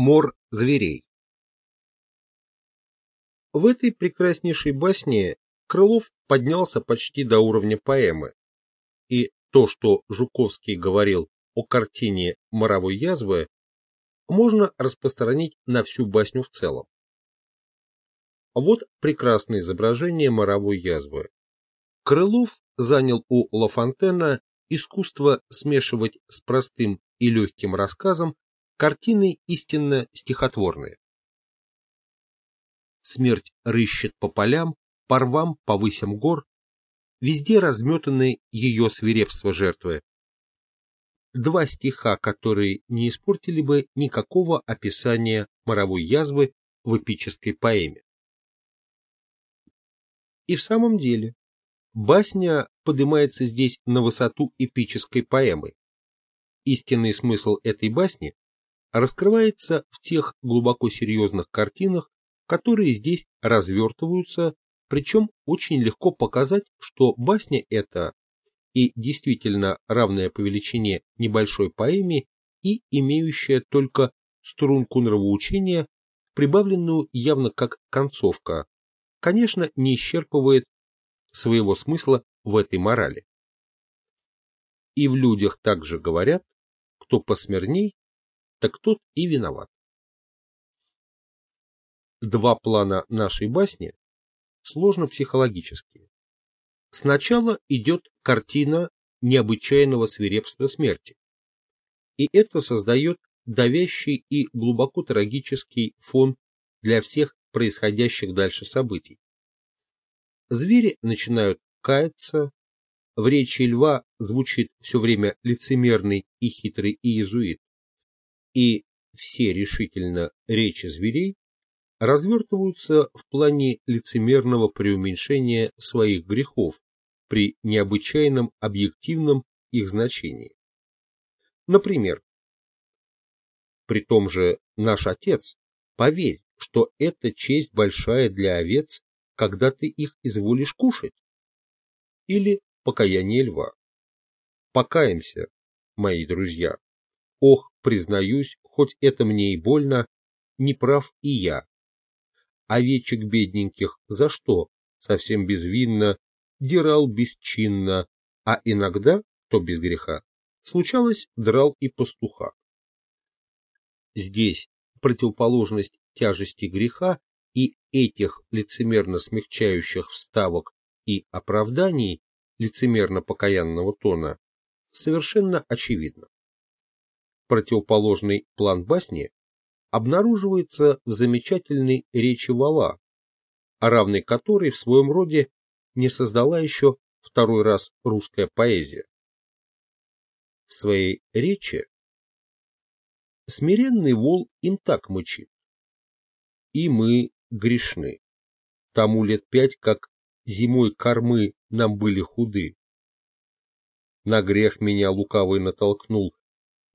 Мор зверей В этой прекраснейшей басне Крылов поднялся почти до уровня поэмы, и то, что Жуковский говорил о картине «Моровой язвы», можно распространить на всю басню в целом. Вот прекрасное изображение моровой язвы. Крылов занял у Лафонтена искусство смешивать с простым и легким рассказом картины истинно стихотворные. Смерть рыщет по полям, по рвам, по высям гор, везде разметаны ее свирепство жертвы. Два стиха, которые не испортили бы никакого описания моровой язвы в эпической поэме. И в самом деле, басня поднимается здесь на высоту эпической поэмы. Истинный смысл этой басни раскрывается в тех глубоко серьезных картинах, которые здесь развертываются, причем очень легко показать, что басня эта и действительно равная по величине небольшой поэме и имеющая только струнку нравоучения, прибавленную явно как концовка, конечно, не исчерпывает своего смысла в этой морали. И в людях также говорят, кто посмирней, так тот и виноват. Два плана нашей басни сложно психологические. Сначала идет картина необычайного свирепства смерти, и это создает давящий и глубоко трагический фон для всех происходящих дальше событий. Звери начинают каяться, в речи льва звучит все время лицемерный и хитрый иезуит, и все решительно речи зверей развертываются в плане лицемерного преуменьшения своих грехов при необычайном объективном их значении. Например, при том же наш отец, поверь, что это честь большая для овец, когда ты их изволишь кушать. Или покаяние льва. Покаемся, мои друзья. Ох, признаюсь, хоть это мне и больно, не прав и я. Овечек бедненьких за что? Совсем безвинно, дирал бесчинно, а иногда, то без греха, случалось, драл и пастуха. Здесь противоположность тяжести греха и этих лицемерно смягчающих вставок и оправданий лицемерно-покаянного тона совершенно очевидно. Противоположный план басни обнаруживается в замечательной речи Вала, равной которой в своем роде не создала еще второй раз русская поэзия. В своей речи смиренный вол им так мычит и мы грешны. Тому лет пять, как зимой кормы нам были худы. На грех меня лукавый натолкнул,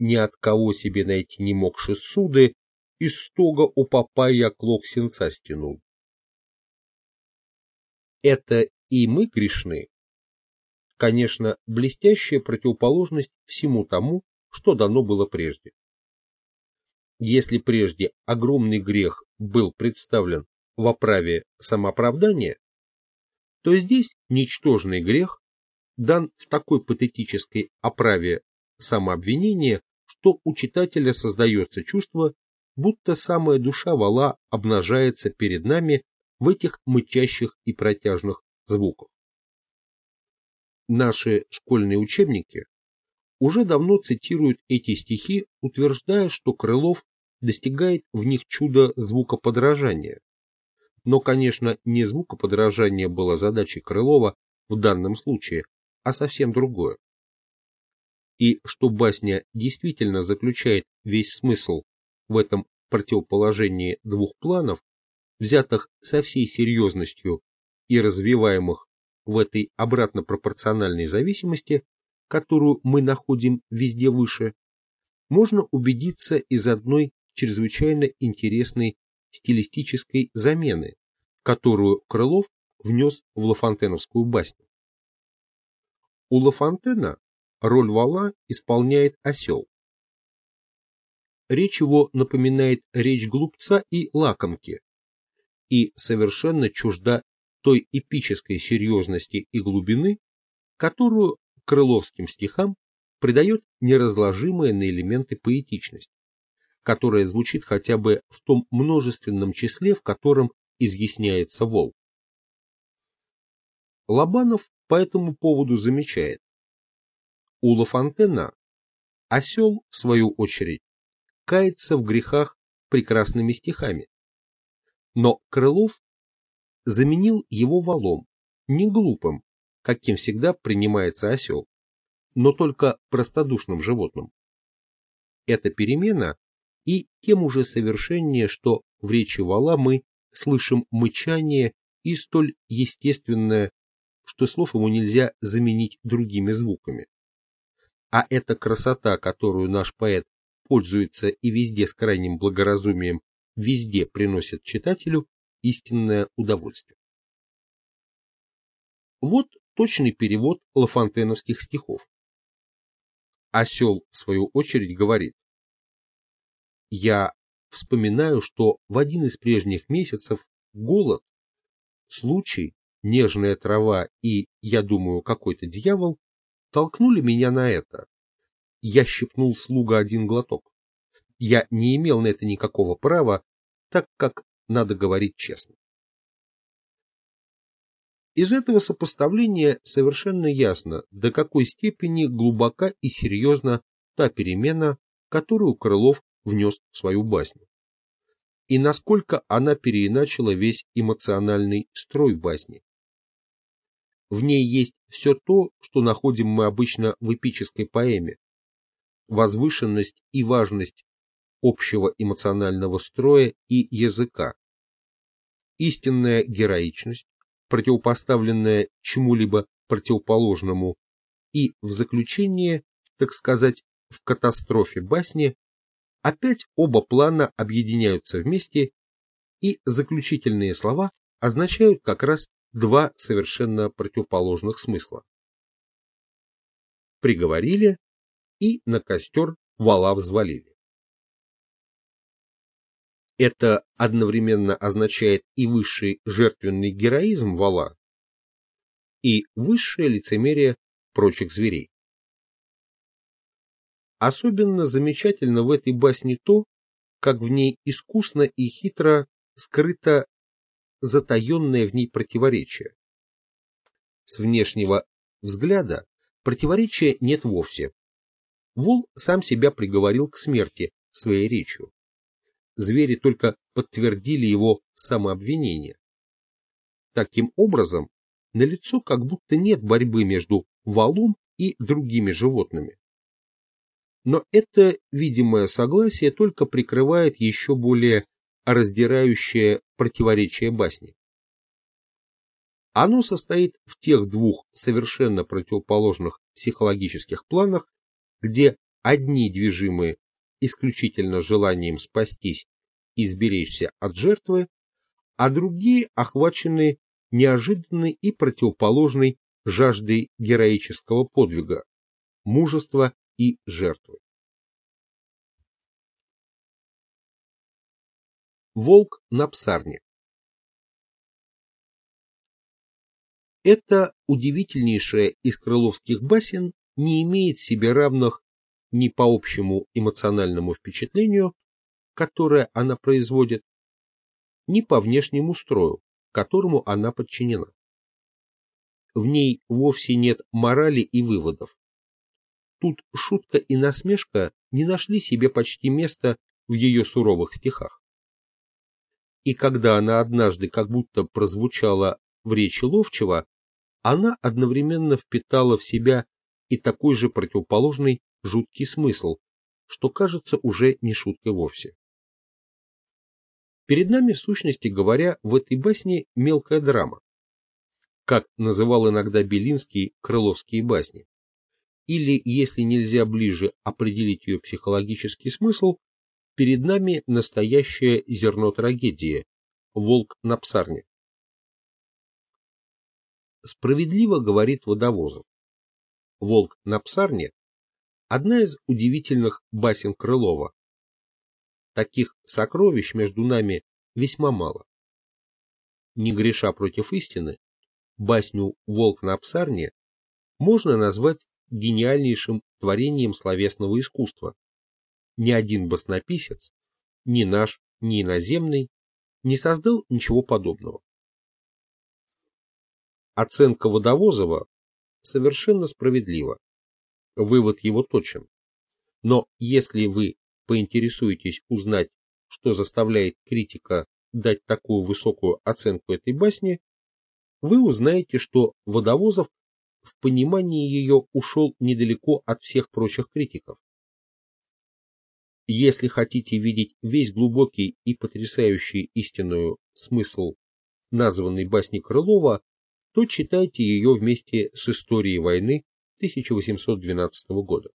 ни от кого себе найти не могши суды, из стога у попа я клок сенца стянул. Это и мы грешны? Конечно, блестящая противоположность всему тому, что дано было прежде. Если прежде огромный грех был представлен в оправе самооправдания, то здесь ничтожный грех дан в такой патетической оправе самообвинения, что у читателя создается чувство, будто самая душа вала обнажается перед нами в этих мычащих и протяжных звуках. Наши школьные учебники уже давно цитируют эти стихи, утверждая, что Крылов достигает в них чудо звукоподражания. Но, конечно, не звукоподражание было задачей Крылова в данном случае, а совсем другое. И что басня действительно заключает весь смысл в этом противоположении двух планов, взятых со всей серьезностью и развиваемых в этой обратно пропорциональной зависимости, которую мы находим везде выше, можно убедиться из одной чрезвычайно интересной стилистической замены, которую Крылов внес в Лафонтеновскую басню. У Лафонтена роль вала исполняет осел. речь его напоминает речь глупца и лакомки, и совершенно чужда той эпической серьезности и глубины, которую крыловским стихам придает неразложимая на элементы поэтичность, которая звучит хотя бы в том множественном числе, в котором изъясняется волк. Лобанов по этому поводу замечает. У Лафонтена осел, в свою очередь, кается в грехах прекрасными стихами. Но Крылов заменил его валом, не глупым, каким всегда принимается осел, но только простодушным животным. Эта перемена и тем уже совершеннее, что в речи вала мы слышим мычание и столь естественное, что слов ему нельзя заменить другими звуками. А эта красота, которую наш поэт пользуется и везде с крайним благоразумием, везде приносит читателю истинное удовольствие. Вот точный перевод лафонтеновских стихов. Осел, в свою очередь, говорит, «Я вспоминаю, что в один из прежних месяцев голод, случай, нежная трава и, я думаю, какой-то дьявол толкнули меня на это. Я щипнул слуга один глоток. Я не имел на это никакого права, так как надо говорить честно. Из этого сопоставления совершенно ясно, до какой степени глубока и серьезна та перемена, которую Крылов внес в свою басню, и насколько она переиначила весь эмоциональный строй басни. В ней есть все то, что находим мы обычно в эпической поэме. Возвышенность и важность общего эмоционального строя и языка. Истинная героичность, противопоставленная чему-либо противоположному, и в заключение, так сказать, в катастрофе басни, опять оба плана объединяются вместе, и заключительные слова означают как раз два совершенно противоположных смысла. Приговорили и на костер вала взвалили. Это одновременно означает и высший жертвенный героизм вала, и высшее лицемерие прочих зверей. Особенно замечательно в этой басне то, как в ней искусно и хитро скрыто затаенное в ней противоречие. С внешнего взгляда противоречия нет вовсе. Вол сам себя приговорил к смерти своей речью. Звери только подтвердили его самообвинение. Таким образом, налицо как будто нет борьбы между валом и другими животными. Но это видимое согласие только прикрывает еще более раздирающее противоречие басни. Оно состоит в тех двух совершенно противоположных психологических планах, где одни движимы исключительно желанием спастись и сберечься от жертвы, а другие охвачены неожиданной и противоположной жаждой героического подвига, мужества и жертвы. Волк на псарне Эта удивительнейшая из крыловских басен не имеет себе равных ни по общему эмоциональному впечатлению, которое она производит, ни по внешнему строю, которому она подчинена. В ней вовсе нет морали и выводов. Тут шутка и насмешка не нашли себе почти места в ее суровых стихах и когда она однажды как будто прозвучала в речи Ловчева, она одновременно впитала в себя и такой же противоположный жуткий смысл, что кажется уже не шуткой вовсе. Перед нами, в сущности говоря, в этой басне мелкая драма, как называл иногда Белинский крыловские басни, или, если нельзя ближе определить ее психологический смысл, Перед нами настоящее зерно трагедии – волк на псарне. Справедливо говорит Водовозов. Волк на псарне – одна из удивительных басен Крылова, таких сокровищ между нами весьма мало. Не греша против истины, басню «Волк на псарне» можно назвать гениальнейшим творением словесного искусства. Ни один баснописец, ни наш, ни иноземный, не создал ничего подобного. Оценка Водовозова совершенно справедлива. Вывод его точен. Но если вы поинтересуетесь узнать, что заставляет критика дать такую высокую оценку этой басни, вы узнаете, что Водовозов в понимании ее ушел недалеко от всех прочих критиков. Если хотите видеть весь глубокий и потрясающий истинную смысл названной басни Крылова, то читайте ее вместе с историей войны 1812 года.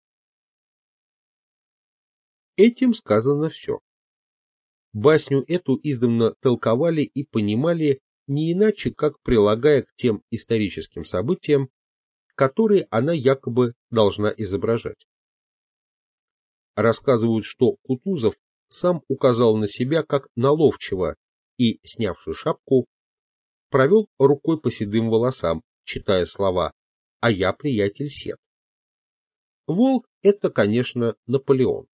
Этим сказано все. Басню эту издавна толковали и понимали не иначе, как прилагая к тем историческим событиям, которые она якобы должна изображать. Рассказывают, что Кутузов сам указал на себя как на и, снявши шапку, провел рукой по седым волосам, читая слова «А я приятель Сет». Волк — это, конечно, Наполеон.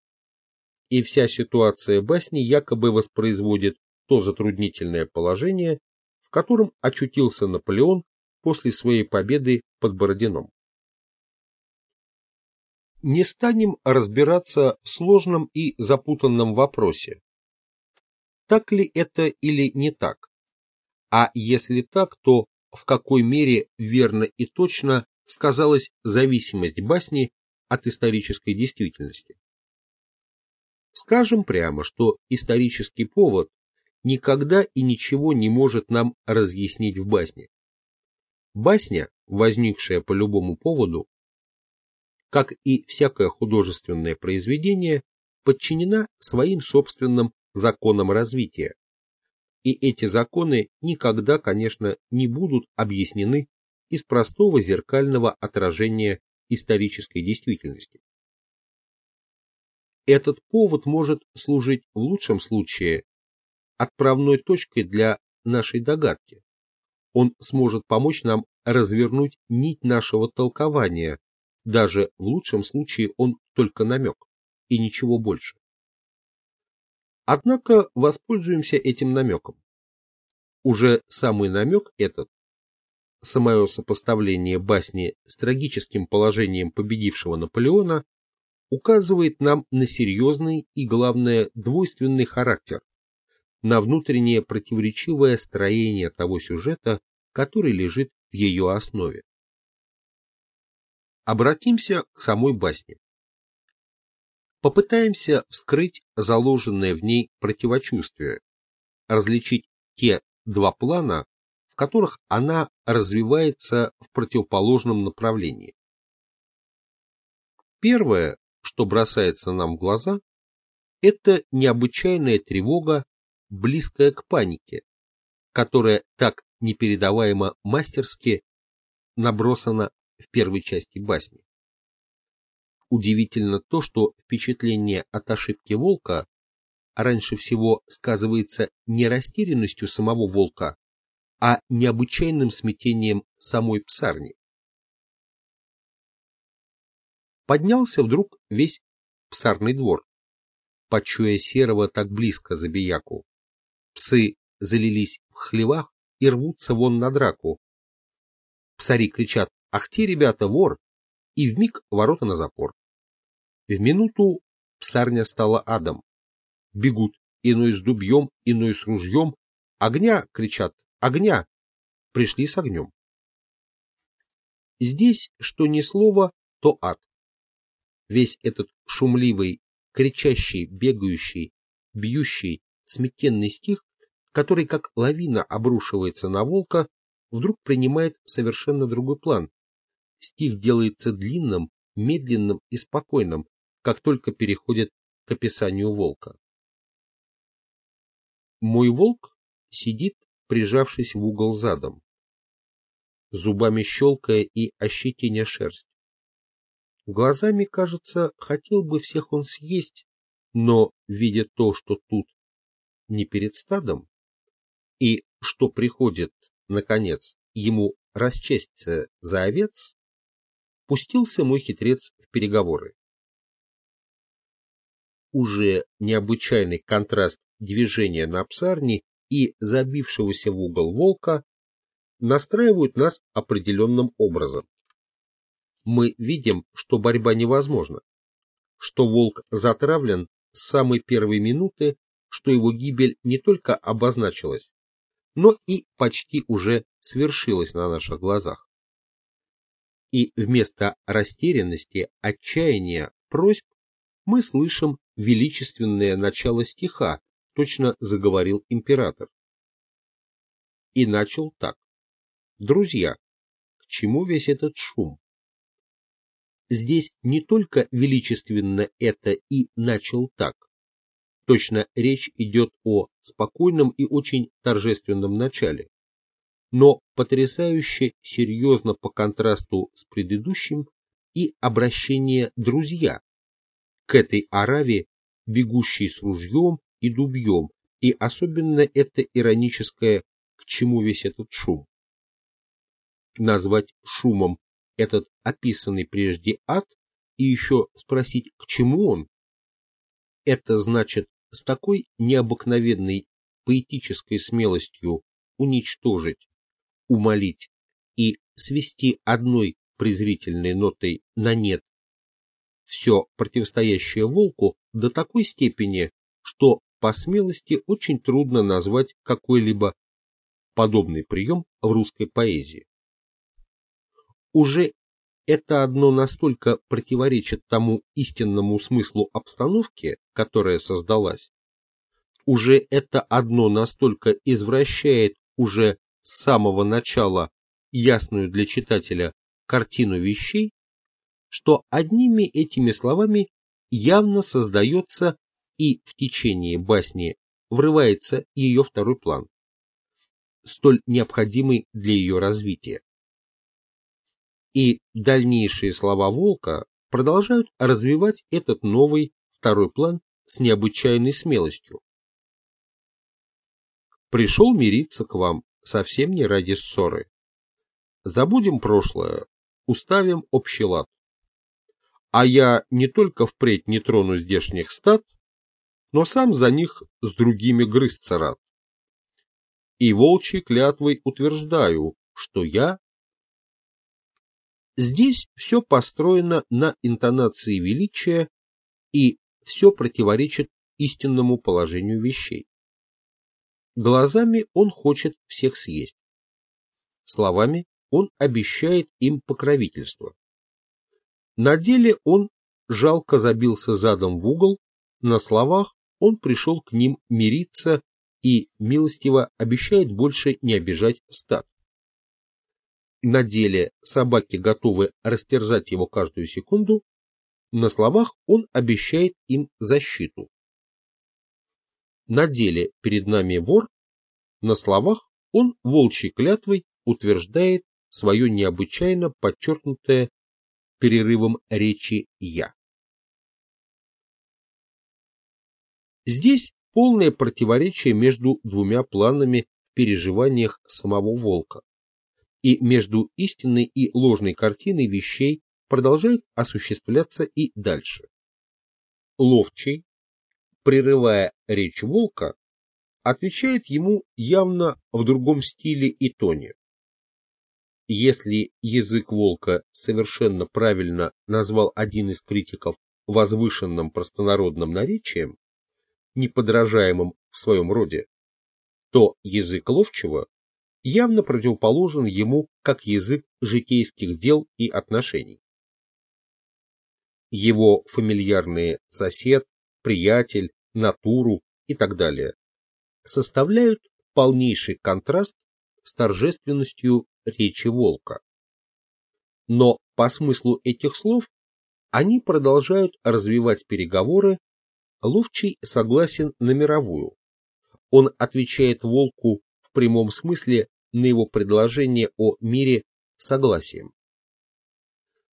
И вся ситуация басни якобы воспроизводит то затруднительное положение, в котором очутился Наполеон после своей победы под Бородином. Не станем разбираться в сложном и запутанном вопросе. Так ли это или не так? А если так, то в какой мере верно и точно сказалась зависимость басни от исторической действительности? Скажем прямо, что исторический повод никогда и ничего не может нам разъяснить в басне. Басня, возникшая по любому поводу, как и всякое художественное произведение, подчинена своим собственным законам развития, и эти законы никогда, конечно, не будут объяснены из простого зеркального отражения исторической действительности. Этот повод может служить в лучшем случае отправной точкой для нашей догадки. Он сможет помочь нам развернуть нить нашего толкования, даже в лучшем случае он только намек, и ничего больше. Однако воспользуемся этим намеком. Уже самый намек этот, самое сопоставление басни с трагическим положением победившего Наполеона, указывает нам на серьезный и, главное, двойственный характер, на внутреннее противоречивое строение того сюжета, который лежит в ее основе. Обратимся к самой басне попытаемся вскрыть заложенное в ней противочувствие, различить те два плана, в которых она развивается в противоположном направлении. Первое, что бросается нам в глаза, это необычайная тревога, близкая к панике, которая так непередаваемо мастерски набросана в первой части басни. Удивительно то, что впечатление от ошибки волка раньше всего сказывается не растерянностью самого волка, а необычайным смятением самой псарни. Поднялся вдруг весь псарный двор, почуя серого так близко забияку. Псы залились в хлевах и рвутся вон на драку. Псари кричат «Ах те, ребята, вор!» и вмиг ворота на запор. В минуту псарня стала адом. Бегут, иной с дубьем, иной с ружьем. Огня, кричат, огня! Пришли с огнем. Здесь, что ни слова, то ад. Весь этот шумливый, кричащий, бегающий, бьющий, сметенный стих, который как лавина обрушивается на волка, вдруг принимает совершенно другой план, стих делается длинным, медленным и спокойным, как только переходит к описанию волка. Мой волк сидит, прижавшись в угол задом, зубами щелкая и ощетиня шерсть. Глазами, кажется, хотел бы всех он съесть, Но, видя то, что тут не перед стадом, и что приходит, наконец, ему расчесться за овец, пустился мой хитрец в переговоры. Уже необычайный контраст движения на псарне и забившегося в угол волка настраивают нас определенным образом. Мы видим, что борьба невозможна, что волк затравлен с самой первой минуты, что его гибель не только обозначилась, но и почти уже свершилась на наших глазах. И вместо растерянности, отчаяния, просьб мы слышим величественное начало стиха, точно заговорил император. И начал так. Друзья, к чему весь этот шум? Здесь не только величественно это и начал так. Точно речь идет о спокойном и очень торжественном начале, но потрясающе серьезно по контрасту с предыдущим и обращение «друзья» к этой араве, бегущей с ружьем и дубьем, и особенно это ироническое «к чему весь этот шум?» Назвать шумом этот описанный прежде ад и еще спросить, к чему он? Это значит с такой необыкновенной поэтической смелостью уничтожить, умолить и свести одной презрительной нотой на нет все противостоящее волку до такой степени, что по смелости очень трудно назвать какой-либо подобный прием в русской поэзии. Уже это одно настолько противоречит тому истинному смыслу обстановки, которая создалась, уже это одно настолько извращает уже с самого начала ясную для читателя картину вещей, что одними этими словами явно создается и в течение басни врывается ее второй план, столь необходимый для ее развития и дальнейшие слова Волка продолжают развивать этот новый второй план с необычайной смелостью. Пришел мириться к вам совсем не ради ссоры. Забудем прошлое, уставим общий лад. А я не только впредь не трону здешних стад, но сам за них с другими грызться рад. И волчьей клятвой утверждаю, что я Здесь все построено на интонации величия, и все противоречит истинному положению вещей. Глазами он хочет всех съесть. Словами он обещает им покровительство. На деле он жалко забился задом в угол, на словах он пришел к ним мириться и милостиво обещает больше не обижать стад. На деле собаки готовы растерзать его каждую секунду, на словах он обещает им защиту. На деле перед нами вор, на словах он волчьей клятвой утверждает свое необычайно подчеркнутое перерывом речи «я». Здесь полное противоречие между двумя планами в переживаниях самого волка и между истинной и ложной картиной вещей продолжает осуществляться и дальше. Ловчий, прерывая речь волка, отвечает ему явно в другом стиле и тоне. Если язык волка совершенно правильно назвал один из критиков возвышенным простонародным наречием, неподражаемым в своем роде, то язык ловчего явно противоположен ему как язык житейских дел и отношений. Его фамильярные сосед, приятель, натуру и так далее составляют полнейший контраст с торжественностью речи волка. Но по смыслу этих слов они продолжают развивать переговоры, Ловчий согласен на мировую. Он отвечает волку в прямом смысле на его предложение о мире согласием.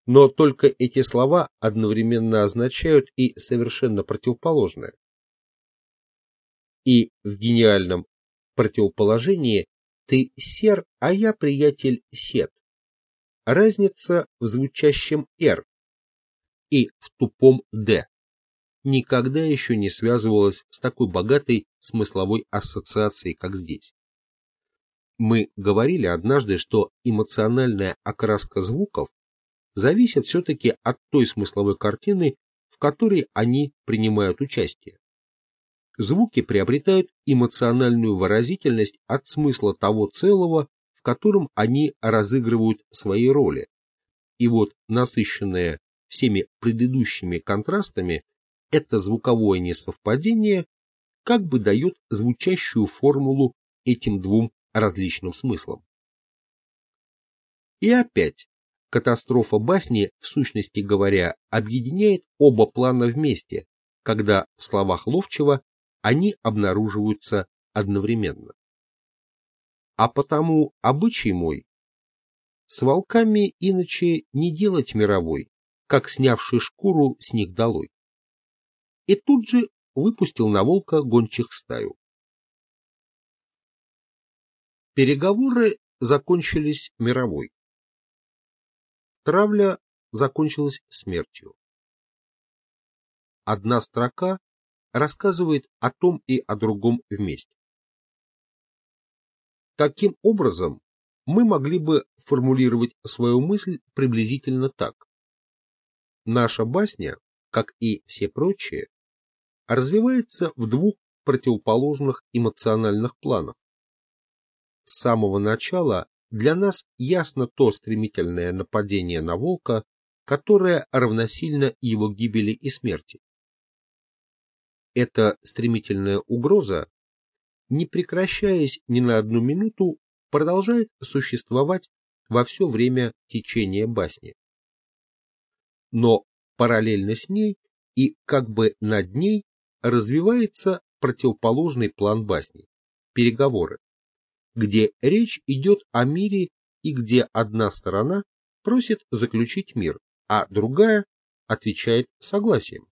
Но только эти слова одновременно означают и совершенно противоположное. И в гениальном противоположении ты сер, а я, приятель, сет. Разница в звучащем «р» и в тупом «д» никогда еще не связывалась с такой богатой смысловой ассоциацией, как здесь. Мы говорили однажды, что эмоциональная окраска звуков зависит все-таки от той смысловой картины, в которой они принимают участие. Звуки приобретают эмоциональную выразительность от смысла того целого, в котором они разыгрывают свои роли. И вот насыщенное всеми предыдущими контрастами, это звуковое несовпадение как бы дает звучащую формулу этим двум различным смыслам. И опять, катастрофа басни, в сущности говоря, объединяет оба плана вместе, когда в словах Ловчева они обнаруживаются одновременно. А потому обычай мой с волками иначе не делать мировой, как снявший шкуру с них долой. И тут же выпустил на волка гончих стаю. Переговоры закончились мировой. Травля закончилась смертью. Одна строка рассказывает о том и о другом вместе. Таким образом, мы могли бы формулировать свою мысль приблизительно так. Наша басня, как и все прочие, развивается в двух противоположных эмоциональных планах. С самого начала для нас ясно то стремительное нападение на волка, которое равносильно его гибели и смерти. Эта стремительная угроза, не прекращаясь ни на одну минуту, продолжает существовать во все время течения басни. Но параллельно с ней и как бы над ней развивается противоположный план басни – переговоры, где речь идет о мире и где одна сторона просит заключить мир, а другая отвечает согласием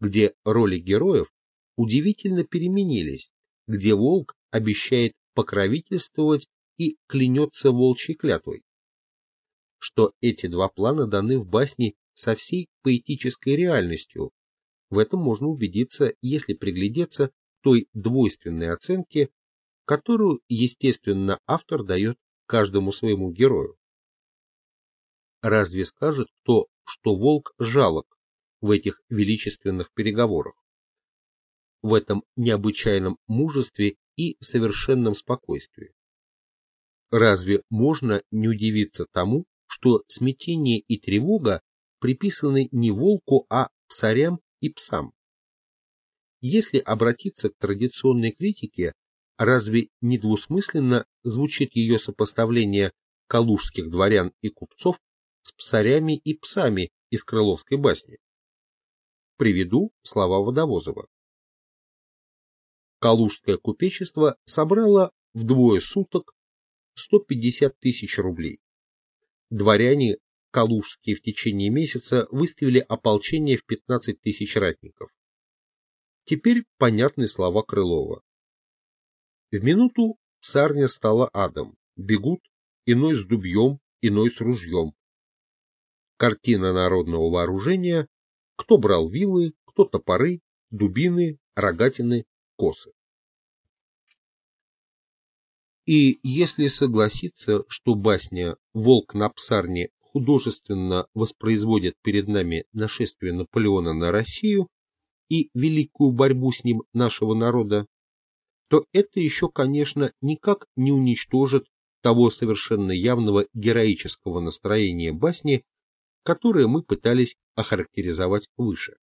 где роли героев удивительно переменились, где волк обещает покровительствовать и клянется волчьей клятвой. Что эти два плана даны в басне со всей поэтической реальностью, в этом можно убедиться, если приглядеться той двойственной оценке, которую, естественно, автор дает каждому своему герою. Разве скажет кто, что волк жалок, в этих величественных переговорах, в этом необычайном мужестве и совершенном спокойствии. Разве можно не удивиться тому, что смятение и тревога приписаны не волку, а псарям и псам? Если обратиться к традиционной критике, разве недвусмысленно звучит ее сопоставление калужских дворян и купцов с псарями и псами из Крыловской басни? Приведу слова Водовозова. Калужское купечество собрало вдвое суток 150 тысяч рублей. Дворяне калужские в течение месяца выставили ополчение в 15 тысяч ратников. Теперь понятны слова Крылова. В минуту царня стала адом. Бегут, иной с дубьем, иной с ружьем. Картина народного вооружения кто брал вилы, кто топоры, дубины, рогатины, косы. И если согласиться, что басня «Волк на псарне» художественно воспроизводит перед нами нашествие Наполеона на Россию и великую борьбу с ним нашего народа, то это еще, конечно, никак не уничтожит того совершенно явного героического настроения басни, которое мы пытались охарактеризовать выше.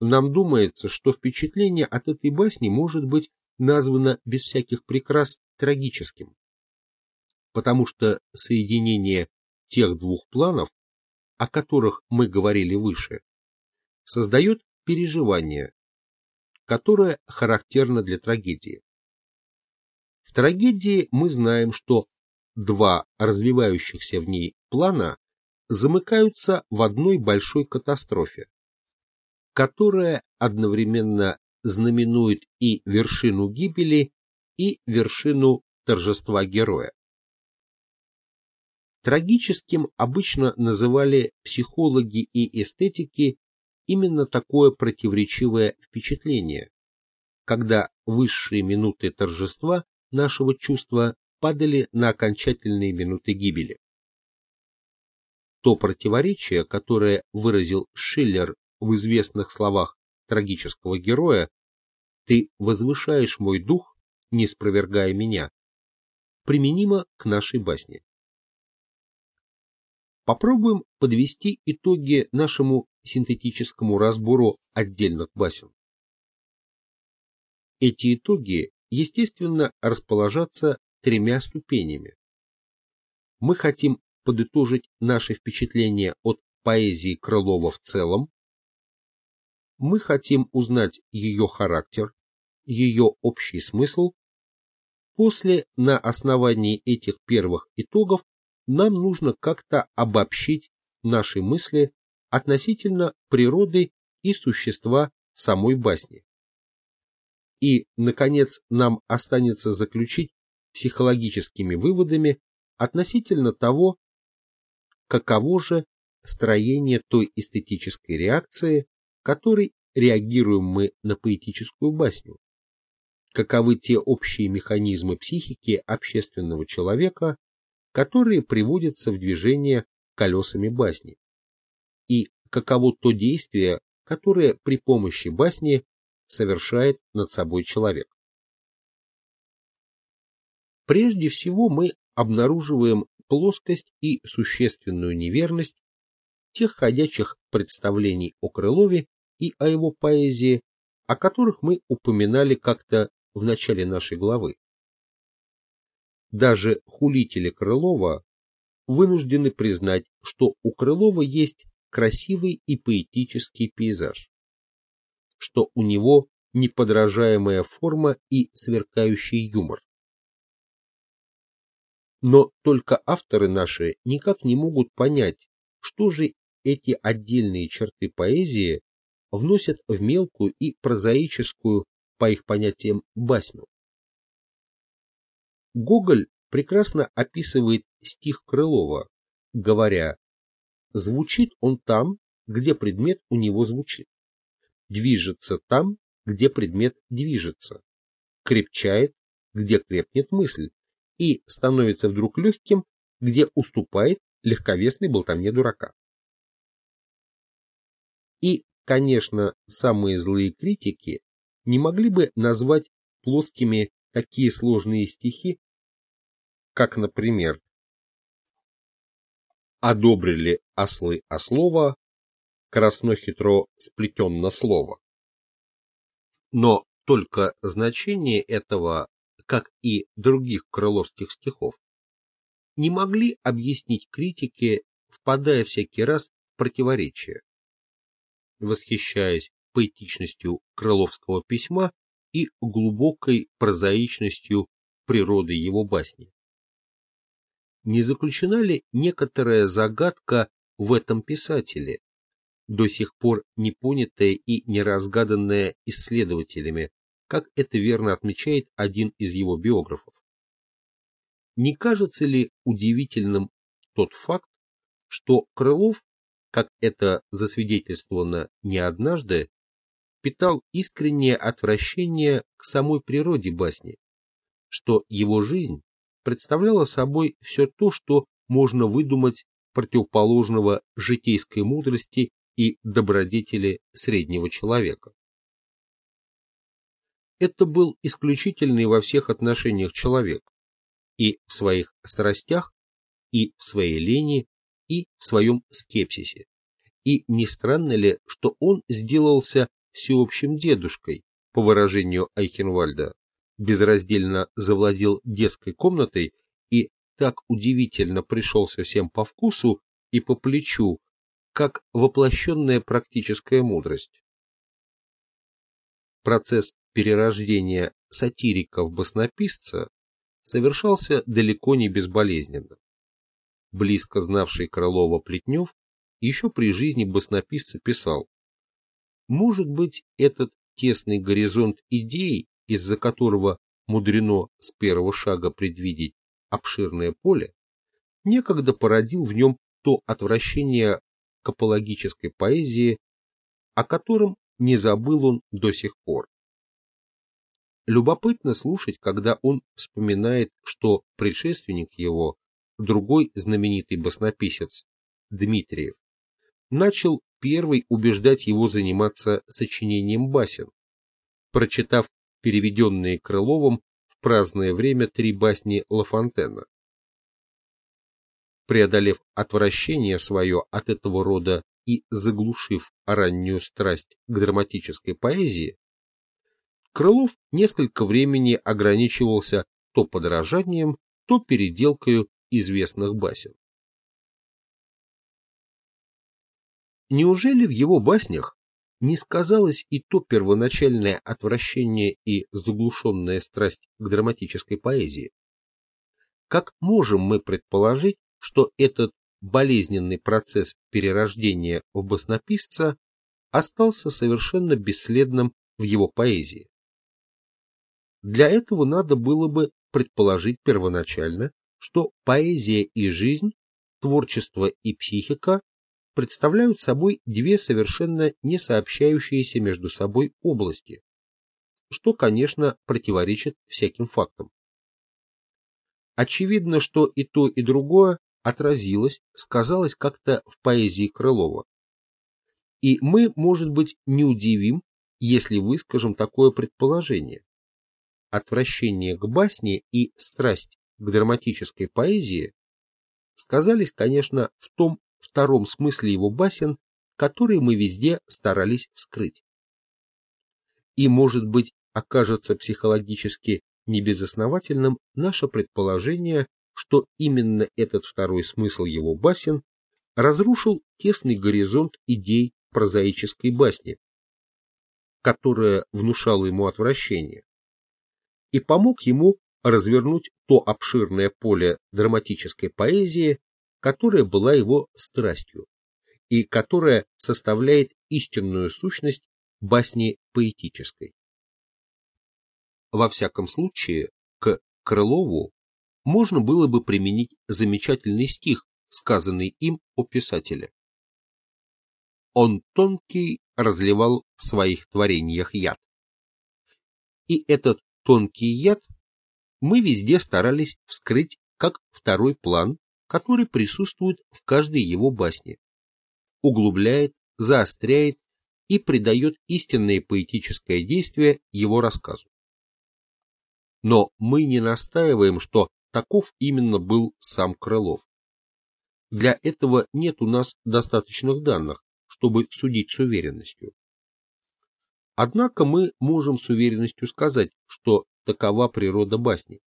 Нам думается, что впечатление от этой басни может быть названо без всяких прикрас трагическим, потому что соединение тех двух планов, о которых мы говорили выше, создает переживание, которое характерно для трагедии. В трагедии мы знаем, что два развивающихся в ней плана замыкаются в одной большой катастрофе, которая одновременно знаменует и вершину гибели, и вершину торжества героя. Трагическим обычно называли психологи и эстетики именно такое противоречивое впечатление, когда высшие минуты торжества нашего чувства падали на окончательные минуты гибели. То противоречие, которое выразил Шиллер в известных словах трагического героя «Ты возвышаешь мой дух, не спровергая меня», применимо к нашей басне. Попробуем подвести итоги нашему синтетическому разбору отдельных басен. Эти итоги, естественно, расположатся тремя ступенями. Мы хотим подытожить наши впечатления от поэзии Крылова в целом. Мы хотим узнать ее характер, ее общий смысл. После, на основании этих первых итогов, нам нужно как-то обобщить наши мысли относительно природы и существа самой басни. И, наконец, нам останется заключить психологическими выводами относительно того, каково же строение той эстетической реакции, которой реагируем мы на поэтическую басню, каковы те общие механизмы психики общественного человека, которые приводятся в движение колесами басни, каково то действие, которое при помощи басни совершает над собой человек. Прежде всего мы обнаруживаем плоскость и существенную неверность тех ходячих представлений о Крылове и о его поэзии, о которых мы упоминали как-то в начале нашей главы. Даже хулители Крылова вынуждены признать, что у Крылова есть красивый и поэтический пейзаж, что у него неподражаемая форма и сверкающий юмор. Но только авторы наши никак не могут понять, что же эти отдельные черты поэзии вносят в мелкую и прозаическую, по их понятиям, басню. Гоголь прекрасно описывает стих Крылова, говоря «Звучит он там, где предмет у него звучит, движется там, где предмет движется, крепчает, где крепнет мысль, и становится вдруг легким, где уступает легковесной болтовне дурака». И, конечно, самые злые критики не могли бы назвать плоскими такие сложные стихи, как, например, «Одобрили ослы ослова, красно хитро сплетенно слово». Но только значение этого, как и других крыловских стихов, не могли объяснить критики, впадая всякий раз в противоречие. Восхищаясь поэтичностью крыловского письма и глубокой прозаичностью природы его басни. Не заключена ли некоторая загадка в этом писателе, до сих пор не понятая и не разгаданная исследователями, как это верно отмечает один из его биографов? Не кажется ли удивительным тот факт, что Крылов, как это засвидетельствовано не однажды, питал искреннее отвращение к самой природе басни, что его жизнь представляла собой все то, что можно выдумать противоположного житейской мудрости и добродетели среднего человека. Это был исключительный во всех отношениях человек, и в своих страстях, и в своей лени, и в своем скепсисе. И не странно ли, что он сделался всеобщим дедушкой, по выражению Айхенвальда, безраздельно завладел детской комнатой и так удивительно пришелся всем по вкусу и по плечу, как воплощенная практическая мудрость. Процесс перерождения сатирика в баснописца совершался далеко не безболезненно. близко знавший Крылова Плетнев, еще при жизни баснописца писал, «Может быть, этот тесный горизонт идей, из-за которого мудрено с первого шага предвидеть обширное поле, некогда породил в нем то отвращение к апологической поэзии, о котором не забыл он до сих пор. Любопытно слушать, когда он вспоминает, что предшественник его, другой знаменитый баснописец, Дмитриев, начал первый убеждать его заниматься сочинением басен, прочитав переведенные Крыловым в праздное время три басни Лафонтена. Преодолев отвращение свое от этого рода и заглушив раннюю страсть к драматической поэзии, Крылов несколько времени ограничивался то подражанием, то переделкой известных басен. Неужели в его баснях не сказалось и то первоначальное отвращение и заглушенная страсть к драматической поэзии? Как можем мы предположить, что этот болезненный процесс перерождения в баснописца остался совершенно бесследным в его поэзии? Для этого надо было бы предположить первоначально, что поэзия и жизнь, творчество и психика представляют собой две совершенно не сообщающиеся между собой области, что, конечно, противоречит всяким фактам. Очевидно, что и то, и другое отразилось, сказалось как-то в поэзии Крылова. И мы, может быть, не удивим, если выскажем такое предположение отвращение к басне и страсть к драматической поэзии сказались, конечно, в том втором смысле его басен, который мы везде старались вскрыть. И, может быть, окажется психологически небезосновательным наше предположение, что именно этот второй смысл его басен разрушил тесный горизонт идей прозаической басни, которая внушала ему отвращение, и помог ему развернуть то обширное поле драматической поэзии, которая была его страстью и которая составляет истинную сущность басни поэтической. Во всяком случае, к Крылову можно было бы применить замечательный стих, сказанный им о писателе. Он тонкий разливал в своих творениях яд. И этот тонкий яд мы везде старались вскрыть как второй план, который присутствует в каждой его басне, углубляет, заостряет и придает истинное поэтическое действие его рассказу. Но мы не настаиваем, что таков именно был сам Крылов. Для этого нет у нас достаточных данных, чтобы судить с уверенностью. Однако мы можем с уверенностью сказать, что такова природа басни.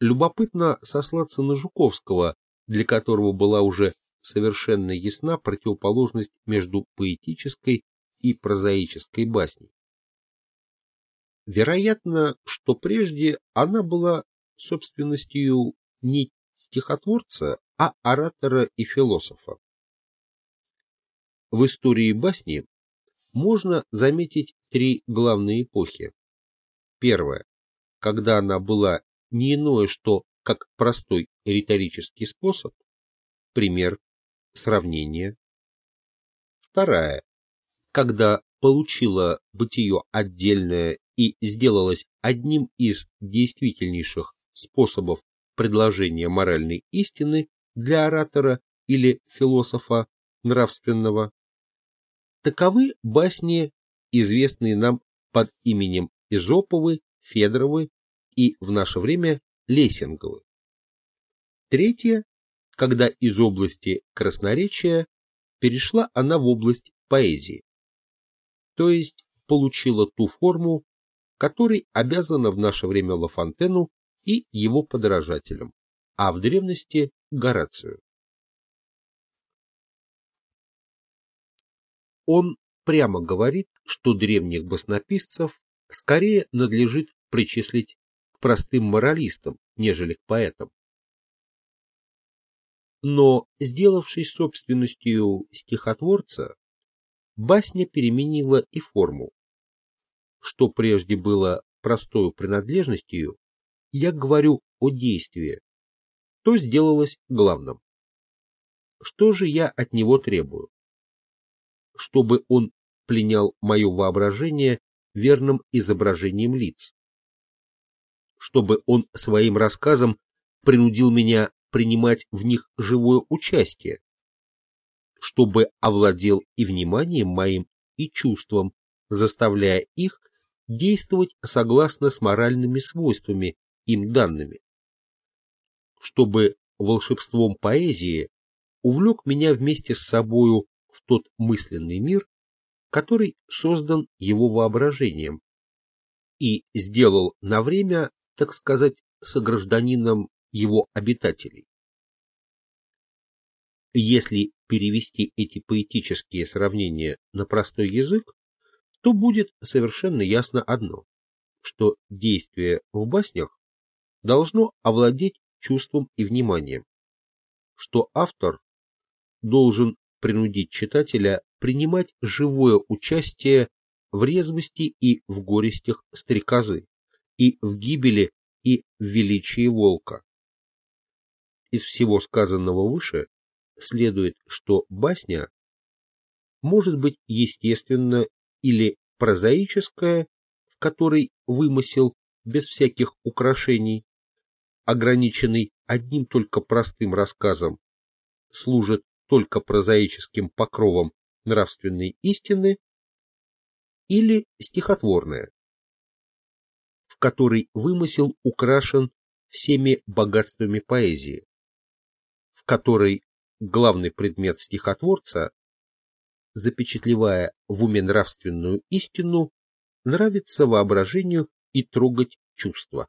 Любопытно сослаться на Жуковского, для которого была уже совершенно ясна противоположность между поэтической и прозаической басней. Вероятно, что прежде она была собственностью не стихотворца, а оратора и философа. В истории басни можно заметить три главные эпохи. Первая, когда она была не иное что, как простой риторический способ, пример, сравнение. Вторая, когда получила бытие отдельное и сделалась одним из действительнейших способов предложения моральной истины для оратора или философа нравственного. Таковы басни, известные нам под именем Изоповы, Федоровы и в наше время Лесинговы. Третье, когда из области красноречия перешла она в область поэзии, то есть получила ту форму, которой обязана в наше время Лафонтену и его подражателям, а в древности Горацию. Он прямо говорит, что древних баснописцев скорее надлежит причислить простым моралистам, нежели к поэтам. Но, сделавшись собственностью стихотворца, басня переменила и форму. Что прежде было простою принадлежностью, я говорю о действии, то сделалось главным. Что же я от него требую? Чтобы он пленял мое воображение верным изображением лиц. Чтобы он своим рассказом принудил меня принимать в них живое участие. Чтобы овладел и вниманием моим, и чувством, заставляя их действовать согласно с моральными свойствами, им данными. Чтобы волшебством поэзии увлек меня вместе с собою в тот мысленный мир, который создан его воображением, и сделал на время, так сказать, согражданином его обитателей. Если перевести эти поэтические сравнения на простой язык, то будет совершенно ясно одно, что действие в баснях должно овладеть чувством и вниманием, что автор должен принудить читателя принимать живое участие в резвости и в горестях стрекозы, и в гибели, и в величии волка. Из всего сказанного выше следует, что басня может быть естественно или прозаическая, в которой вымысел без всяких украшений, ограниченный одним только простым рассказом, служит только прозаическим покровом нравственной истины, или стихотворная, в которой вымысел украшен всеми богатствами поэзии, в которой главный предмет стихотворца, запечатлевая в уме нравственную истину, нравится воображению и трогать чувства.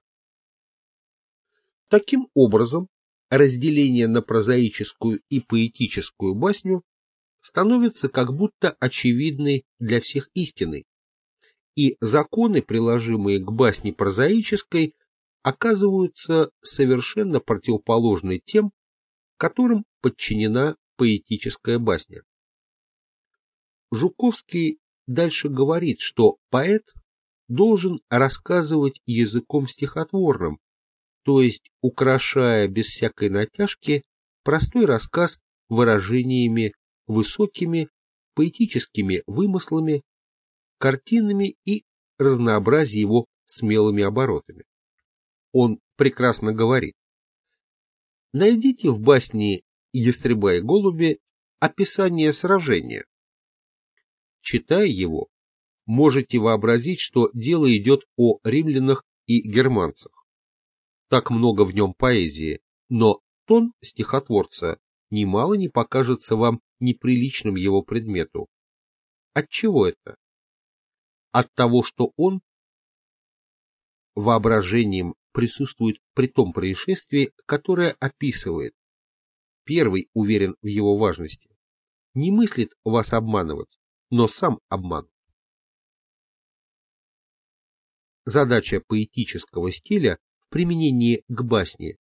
Таким образом, разделение на прозаическую и поэтическую басню становится как будто очевидной для всех истиной, и законы, приложимые к басне прозаической, оказываются совершенно противоположны тем, которым подчинена поэтическая басня. Жуковский дальше говорит, что поэт должен рассказывать языком стихотворным, то есть украшая без всякой натяжки простой рассказ выражениями высокими поэтическими вымыслами, картинами и разнообразие его смелыми оборотами. Он прекрасно говорит. Найдите в басне «Ястреба и голуби» описание сражения. Читая его, можете вообразить, что дело идет о римлянах и германцах. Так много в нем поэзии, но тон стихотворца немало не покажется вам неприличным его предмету. От чего это? От того, что он воображением присутствует при том происшествии, которое описывает. Первый уверен в его важности. Не мыслит вас обманывать, но сам обман. Задача поэтического стиля в применении к басне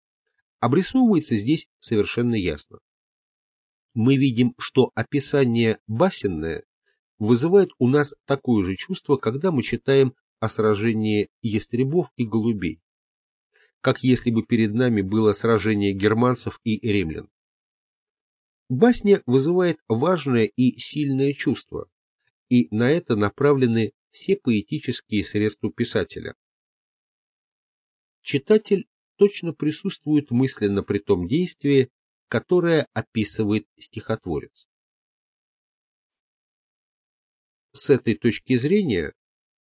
обрисовывается здесь совершенно ясно мы видим, что описание басенное вызывает у нас такое же чувство, когда мы читаем о сражении ястребов и голубей, как если бы перед нами было сражение германцев и римлян. Басня вызывает важное и сильное чувство, и на это направлены все поэтические средства писателя. Читатель точно присутствует мысленно при том действии, которое описывает стихотворец. С этой точки зрения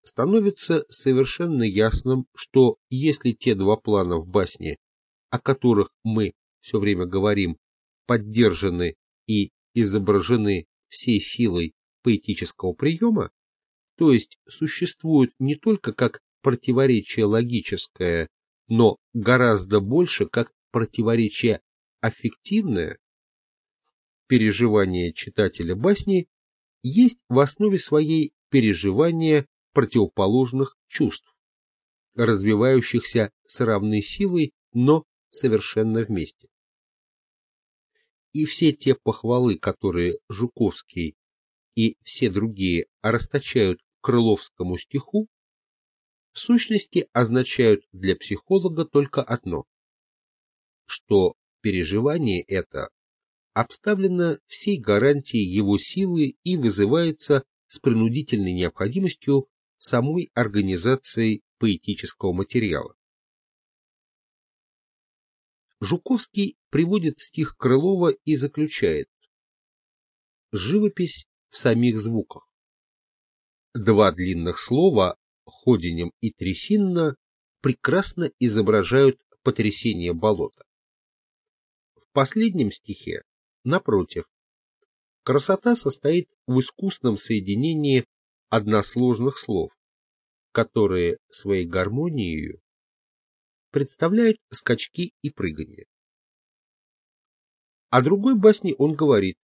становится совершенно ясным, что если те два плана в басне, о которых мы все время говорим, поддержаны и изображены всей силой поэтического приема, то есть существуют не только как противоречие логическое, но гораздо больше как противоречие аффективное переживание читателя басни есть в основе своей переживание противоположных чувств, развивающихся с равной силой, но совершенно вместе. и все те похвалы, которые Жуковский и все другие расточают крыловскому стиху, в сущности означают для психолога только одно, что переживание это обставлено всей гарантией его силы и вызывается с принудительной необходимостью самой организацией поэтического материала. Жуковский приводит стих Крылова и заключает «Живопись в самих звуках». Два длинных слова «ходенем» и «трясинно» прекрасно изображают потрясение болота. В последнем стихе, напротив, красота состоит в искусном соединении односложных слов, которые своей гармонией представляют скачки и прыгания. О другой басне он говорит,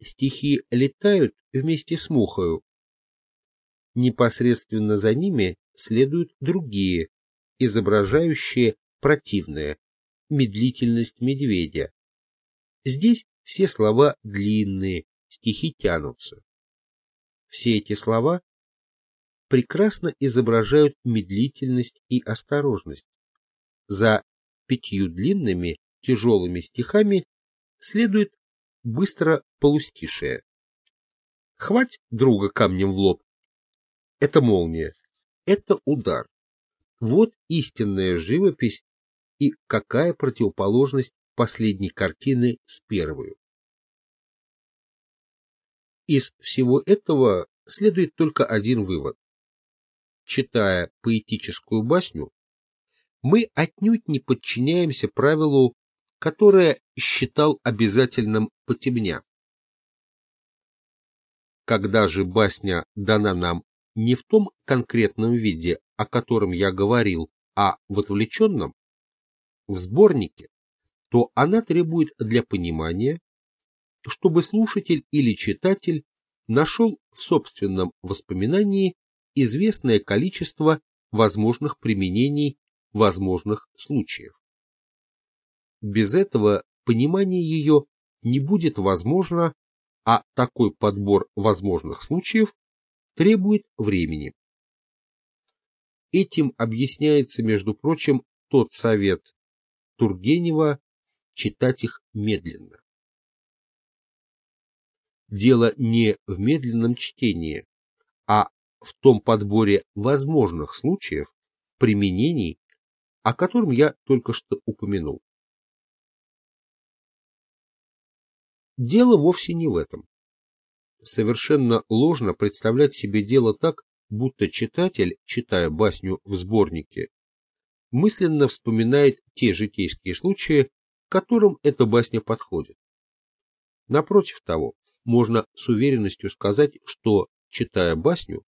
стихи летают вместе с мухою. Непосредственно за ними следуют другие, изображающие противное, медлительность медведя. Здесь все слова длинные, стихи тянутся. Все эти слова прекрасно изображают медлительность и осторожность. За пятью длинными тяжелыми стихами следует быстро полустишее. Хвать друга камнем в лоб. Это молния, это удар. Вот истинная живопись и какая противоположность последней картины с первой. Из всего этого следует только один вывод. Читая поэтическую басню, мы отнюдь не подчиняемся правилу, которое считал обязательным Потебня. Когда же басня дана нам не в том конкретном виде, о котором я говорил, а в отвлеченном, в сборнике, то она требует для понимания, чтобы слушатель или читатель нашел в собственном воспоминании известное количество возможных применений возможных случаев. Без этого понимание ее не будет возможно, а такой подбор возможных случаев требует времени. Этим объясняется, между прочим, тот совет Тургенева читать их медленно. Дело не в медленном чтении, а в том подборе возможных случаев применений о котором я только что упомянул. Дело вовсе не в этом. Совершенно ложно представлять себе дело так, будто читатель, читая басню в сборнике, мысленно вспоминает те житейские случаи, которым эта басня подходит. Напротив того, можно с уверенностью сказать, что, читая басню,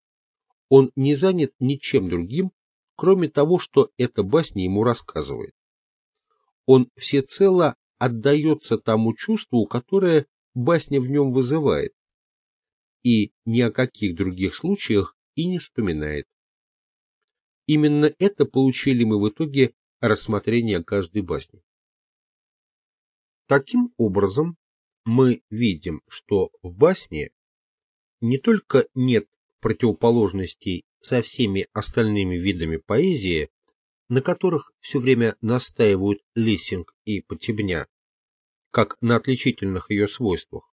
он не занят ничем другим, кроме того, что эта басня ему рассказывает. Он всецело отдается тому чувству, которое басня в нем вызывает, и ни о каких других случаях и не вспоминает. Именно это получили мы в итоге рассмотрения каждой басни. Таким образом, мы видим, что в басне не только нет противоположностей со всеми остальными видами поэзии, на которых все время настаивают Лессинг и Потебня, как на отличительных ее свойствах,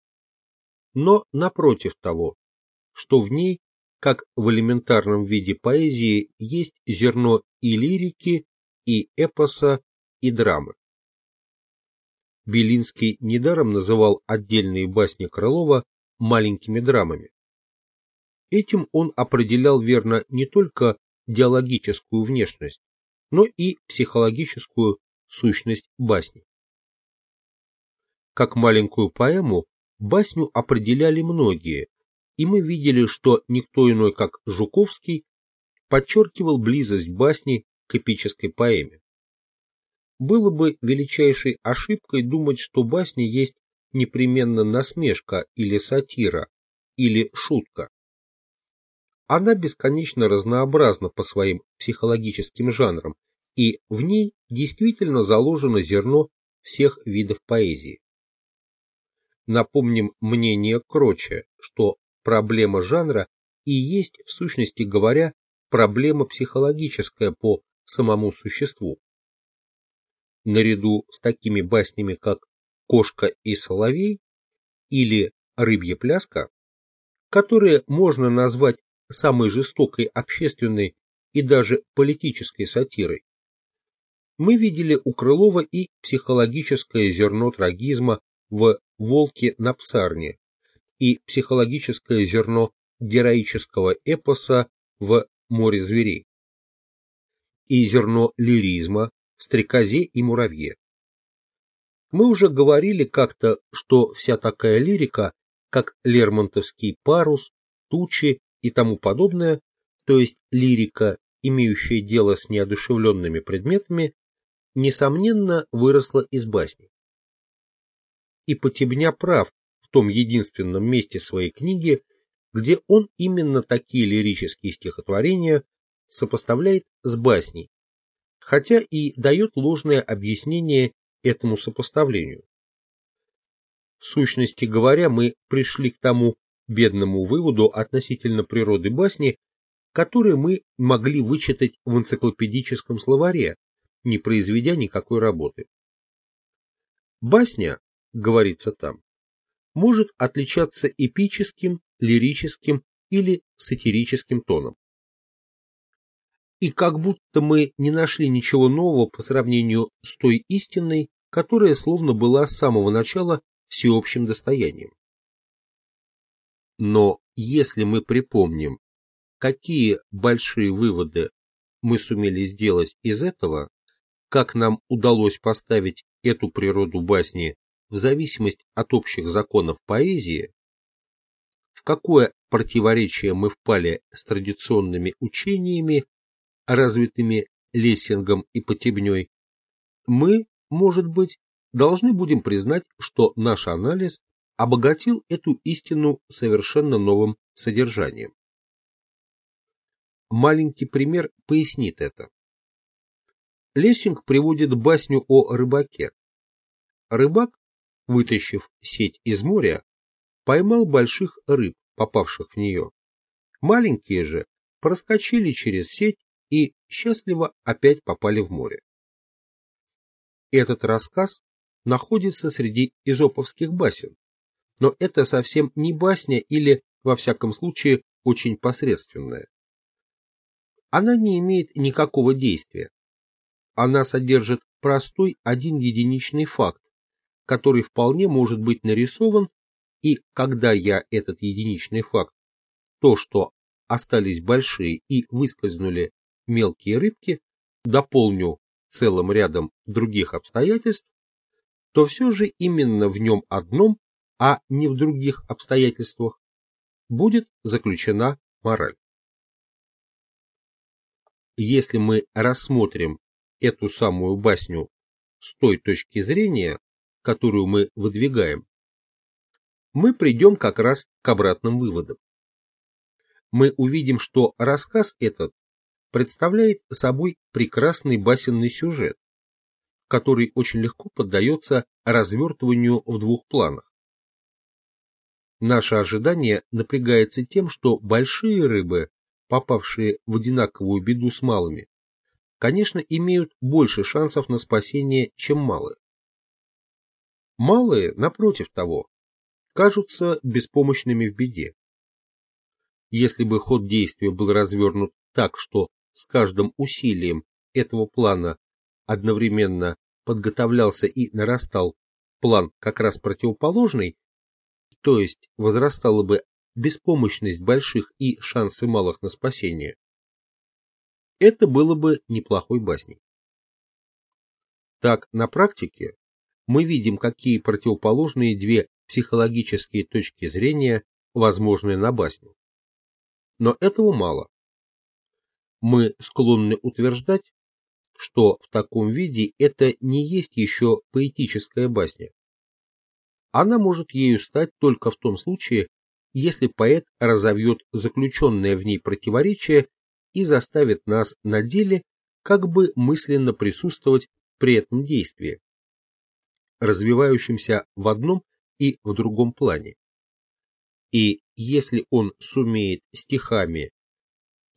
но напротив того, что в ней, как в элементарном виде поэзии, есть зерно и лирики, и эпоса, и драмы. Белинский недаром называл отдельные басни Крылова маленькими драмами. Этим он определял верно не только диалогическую внешность, но и психологическую сущность басни. Как маленькую поэму, басню определяли многие, и мы видели, что никто иной, как Жуковский, подчеркивал близость басни к эпической поэме. Было бы величайшей ошибкой думать, что басня есть непременно насмешка или сатира, или шутка. Она бесконечно разнообразна по своим психологическим жанрам, и в ней действительно заложено зерно всех видов поэзии. Напомним мнение Кроча, что проблема жанра и есть, в сущности говоря, проблема психологическая по самому существу. Наряду с такими баснями, как «Кошка и соловей» или «Рыбья пляска», которые можно назвать самой жестокой общественной и даже политической сатирой, мы видели у Крылова и психологическое зерно трагизма в «Волке на псарне» и психологическое зерно героического эпоса в «Море зверей» и зерно лиризма в «Стрекозе и муравье». Мы уже говорили как-то, что вся такая лирика, как Лермонтовский парус, тучи и тому подобное, то есть лирика, имеющая дело с неодушевленными предметами, несомненно, выросла из басни. И Потебня прав в том единственном месте своей книги, где он именно такие лирические стихотворения сопоставляет с басней, хотя и дает ложное объяснение этому сопоставлению. В сущности говоря, мы пришли к тому бедному выводу относительно природы басни, который мы могли вычитать в энциклопедическом словаре, не произведя никакой работы. Басня, говорится там, может отличаться эпическим, лирическим или сатирическим тоном. И как будто мы не нашли ничего нового по сравнению с той истиной, которая словно была с самого начала всеобщим достоянием. Но если мы припомним, какие большие выводы мы сумели сделать из этого, как нам удалось поставить эту природу басни в зависимость от общих законов поэзии, в какое противоречие мы впали с традиционными учениями, развитыми Лессингом и Потебней, мы, может быть, должны будем признать, что наш анализ обогатил эту истину совершенно новым содержанием. Маленький пример пояснит это. Лессинг приводит басню о рыбаке. Рыбак, вытащив сеть из моря, поймал больших рыб, попавших в нее. Маленькие же проскочили через сеть и счастливо опять попали в море. Этот рассказ находится среди изоповских басен, но это совсем не басня или, во всяком случае, очень посредственная. Она не имеет никакого действия, она содержит простой один единичный факт, который вполне может быть нарисован, и когда я этот единичный факт, то, что остались большие и выскользнули мелкие рыбки, дополню целым рядом других обстоятельств, то все же именно в нем одном, а не в других обстоятельствах, будет заключена мораль. Если мы рассмотрим эту самую басню с той точки зрения, которую мы выдвигаем, мы придем как раз к обратным выводам. Мы увидим, что рассказ этот представляет собой прекрасный басенный сюжет, который очень легко поддается развертыванию в двух планах. Наше ожидание напрягается тем, что большие рыбы, попавшие в одинаковую беду с малыми, конечно, имеют больше шансов на спасение, чем малые. Малые, напротив того, кажутся беспомощными в беде. Если бы ход действия был развернут так, что с каждым усилием этого плана одновременно подготовлялся и нарастал план как раз противоположный, то есть возрастала бы беспомощность больших и шансы малых на спасение, это было бы неплохой басней. Так, на практике мы видим, какие противоположные две психологические точки зрения возможны на басню. Но этого мало. Мы склонны утверждать, что в таком виде это не есть еще поэтическая басня. Она может ею стать только в том случае, если поэт разовьет заключенное в ней противоречие и заставит нас на деле как бы мысленно присутствовать при этом действии, развивающемся в одном и в другом плане. И если он сумеет стихами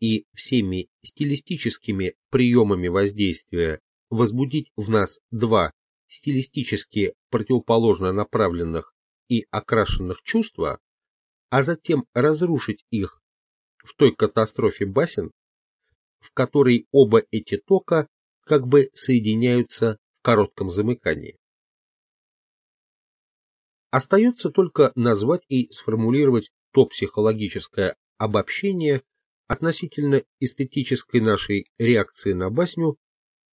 и всеми стилистическими приемами воздействия возбудить в нас два стилистически противоположно направленных и окрашенных чувства, а затем разрушить их в той катастрофе басен, в которой оба эти тока как бы соединяются в коротком замыкании. Остается только назвать и сформулировать то психологическое обобщение относительно эстетической нашей реакции на басню,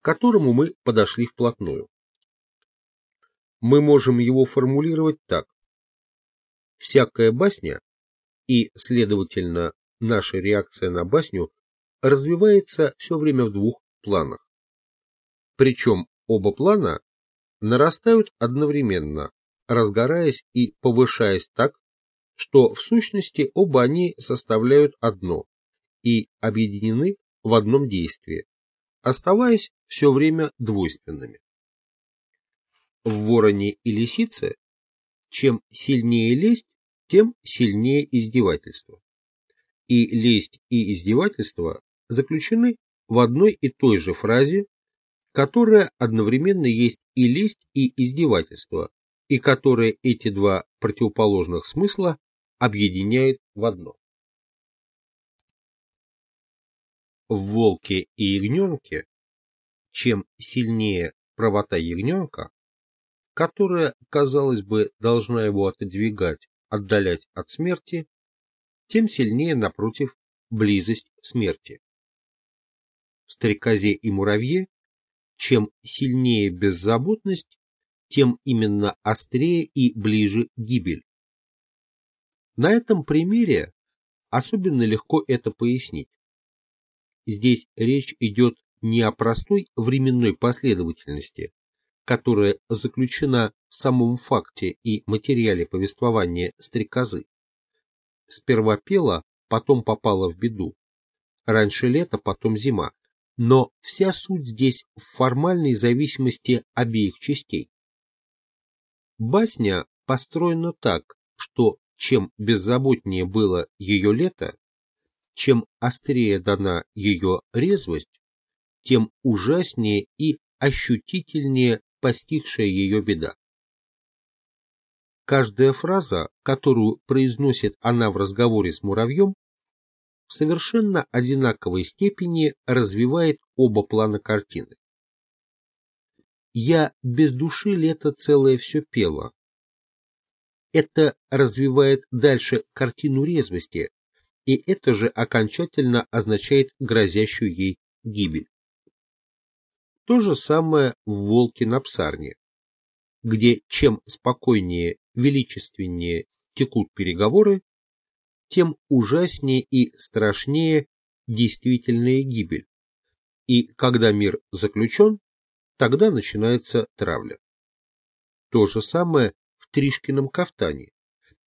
к которому мы подошли вплотную. Мы можем его формулировать так. Всякая басня и, следовательно, наша реакция на басню развивается все время в двух планах. Причем оба плана нарастают одновременно, разгораясь и повышаясь так, что в сущности оба они составляют одно и объединены в одном действии, оставаясь все время двойственными. В вороне и лисице чем сильнее лесть, тем сильнее издевательство. И лесть и издевательство заключены в одной и той же фразе, которая одновременно есть и лесть, и издевательство, и которая эти два противоположных смысла объединяет в одно. В волке и ягненке, чем сильнее правота ягненка, которая, казалось бы, должна его отодвигать, отдалять от смерти, тем сильнее, напротив, близость смерти. В стрекозе и муравье, чем сильнее беззаботность, тем именно острее и ближе гибель. На этом примере особенно легко это пояснить. Здесь речь идет не о простой временной последовательности, которая заключена в самом факте и материале повествования стрекозы. Сперва пела, потом попала в беду. Раньше лето, потом зима. Но вся суть здесь в формальной зависимости обеих частей. Басня построена так, что чем беззаботнее было ее лето, чем острее дана ее резвость, тем ужаснее и ощутительнее постигшая ее беда. Каждая фраза, которую произносит она в разговоре с муравьем, в совершенно одинаковой степени развивает оба плана картины. «Я без души лето целое все пела». Это развивает дальше картину резвости, и это же окончательно означает грозящую ей гибель. То же самое в «Волке на псарне», где чем спокойнее, величественнее текут переговоры, тем ужаснее и страшнее действительная гибель. И когда мир заключен, тогда начинается травля. То же самое в Тришкином кафтане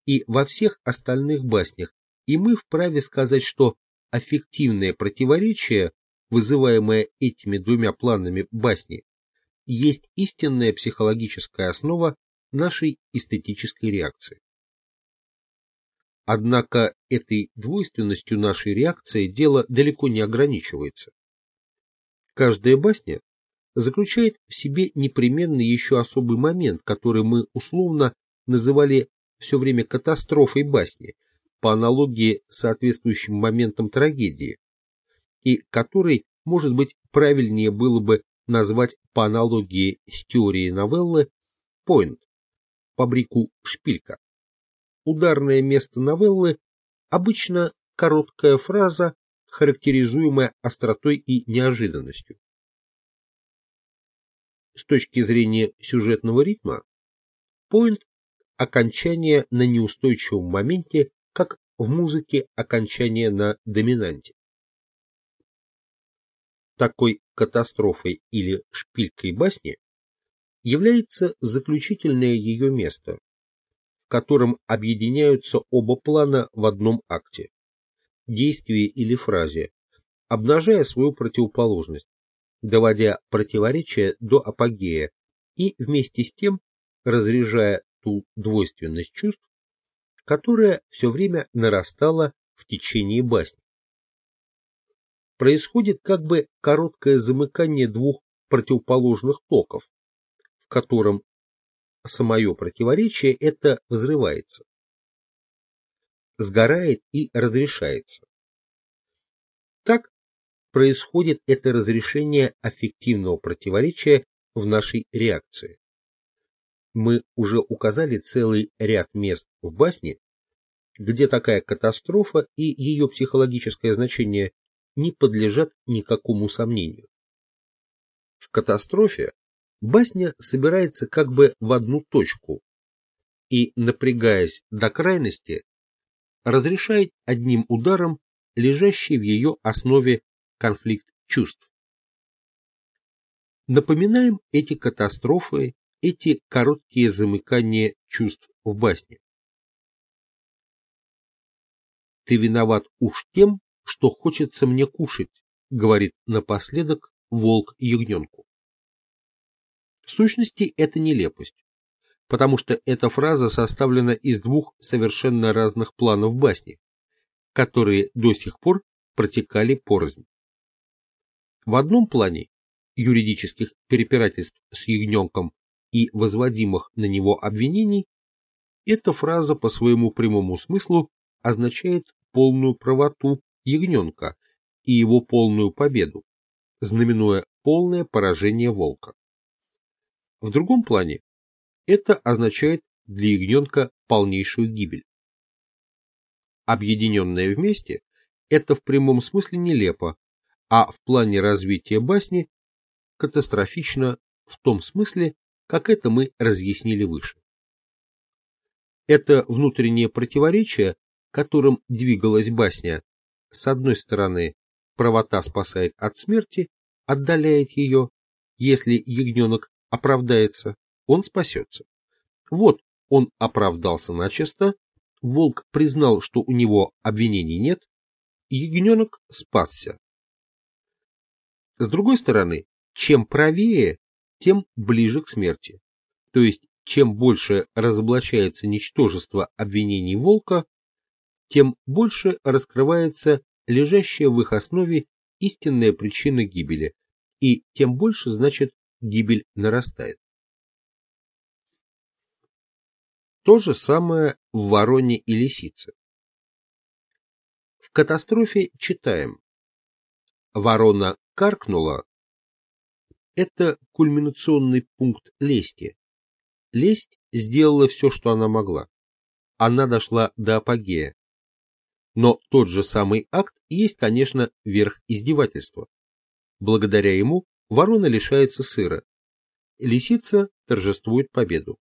и во всех остальных баснях, и мы вправе сказать, что аффективное противоречие вызываемая этими двумя планами басни, есть истинная психологическая основа нашей эстетической реакции. Однако этой двойственностью нашей реакции дело далеко не ограничивается. Каждая басня заключает в себе непременно еще особый момент, который мы условно называли все время катастрофой басни, по аналогии с соответствующим моментом трагедии, и который, может быть, правильнее было бы назвать по аналогии с теорией новеллы point, по брику шпилька. Ударное место новеллы обычно короткая фраза, характеризуемая остротой и неожиданностью. С точки зрения сюжетного ритма, point – окончание на неустойчивом моменте, как в музыке окончание на доминанте. Такой катастрофой или шпилькой басни является заключительное ее место, в котором объединяются оба плана в одном акте, действии или фразе, обнажая свою противоположность, доводя противоречие до апогея и вместе с тем разряжая ту двойственность чувств, которая все время нарастала в течение басни. Происходит как бы короткое замыкание двух противоположных токов, в котором самое противоречие это взрывается, сгорает и разрешается. Так происходит это разрешение аффективного противоречия в нашей реакции. Мы уже указали целый ряд мест в басне, где такая катастрофа и ее психологическое значение не подлежат никакому сомнению. В катастрофе басня собирается как бы в одну точку и, напрягаясь до крайности, разрешает одним ударом лежащий в ее основе конфликт чувств. Напоминаем эти катастрофы, эти короткие замыкания чувств в басне. Ты виноват уж тем, что хочется мне кушать, говорит напоследок волк ягненку. В сущности, это нелепость, потому что эта фраза составлена из двух совершенно разных планов басни, которые до сих пор протекали порознь. В одном плане юридических перепирательств с ягненком и возводимых на него обвинений, эта фраза по своему прямому смыслу означает полную правоту ягненка и его полную победу, знаменуя полное поражение волка. В другом плане это означает для ягненка полнейшую гибель. Объединенное вместе, это в прямом смысле нелепо, а в плане развития басни катастрофично в том смысле, как это мы разъяснили выше. Это внутреннее противоречие, которым двигалась басня, с одной стороны, правота спасает от смерти, отдаляет ее, если ягненок оправдается, он спасется. Вот он оправдался начисто, волк признал, что у него обвинений нет, ягненок спасся. С другой стороны, чем правее, тем ближе к смерти. То есть, чем больше разоблачается ничтожество обвинений волка, тем больше раскрывается лежащая в их основе истинная причина гибели, и тем больше, значит, гибель нарастает. То же самое в вороне и лисице. В катастрофе читаем. Ворона каркнула. Это кульминационный пункт лести. Лесть сделала все, что она могла. Она дошла до апогея. Но тот же самый акт есть, конечно, верх издевательства. Благодаря ему ворона лишается сыра. Лисица торжествует победу.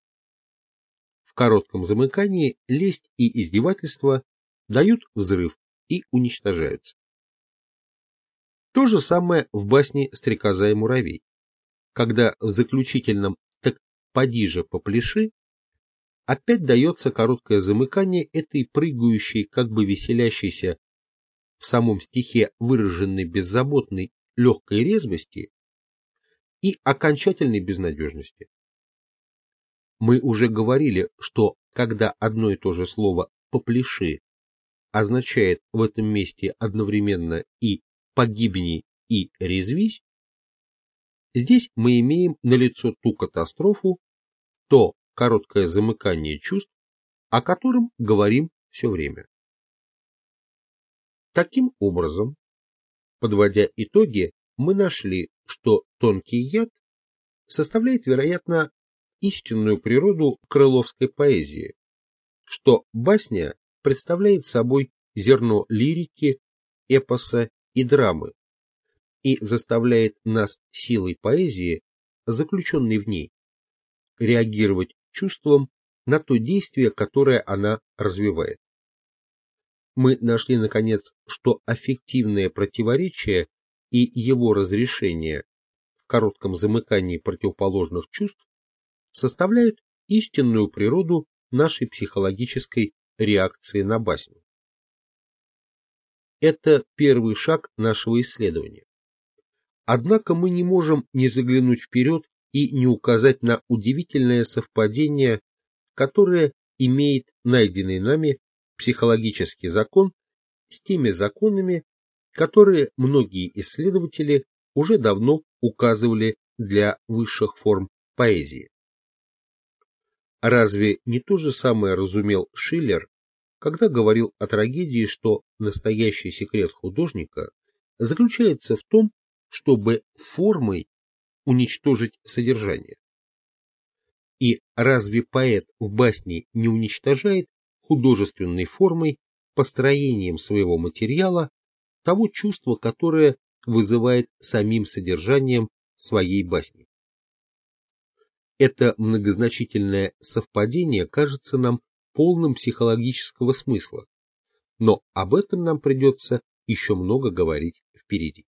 В коротком замыкании лесть и издевательство дают взрыв и уничтожаются. То же самое в басне «Стрекоза и муравей», когда в заключительном «так поди же попляши» опять дается короткое замыкание этой прыгающей, как бы веселящейся в самом стихе выраженной беззаботной легкой резвости и окончательной безнадежности. Мы уже говорили, что когда одно и то же слово «попляши» означает в этом месте одновременно и «погибни» и «резвись», здесь мы имеем налицо ту катастрофу, то короткое замыкание чувств, о котором говорим все время. Таким образом, подводя итоги, мы нашли, что тонкий яд составляет, вероятно, истинную природу крыловской поэзии, что басня представляет собой зерно лирики, эпоса и драмы и заставляет нас силой поэзии, заключенной в ней, реагировать чувством на то действие, которое она развивает. Мы нашли, наконец, что аффективное противоречие и его разрешение в коротком замыкании противоположных чувств составляют истинную природу нашей психологической реакции на басню. Это первый шаг нашего исследования. Однако мы не можем не заглянуть вперед и не указать на удивительное совпадение которое имеет найденный нами психологический закон с теми законами, которые многие исследователи уже давно указывали для высших форм поэзии. Разве не то же самое разумел Шиллер, когда говорил о трагедии, что настоящий секрет художника заключается в том, чтобы формой уничтожить содержание? И разве поэт в басне не уничтожает художественной формой, построением своего материала, того чувства, которое вызывает самим содержанием своей басни? Это многозначительное совпадение кажется нам полным психологического смысла, но об этом нам придется еще много говорить впереди.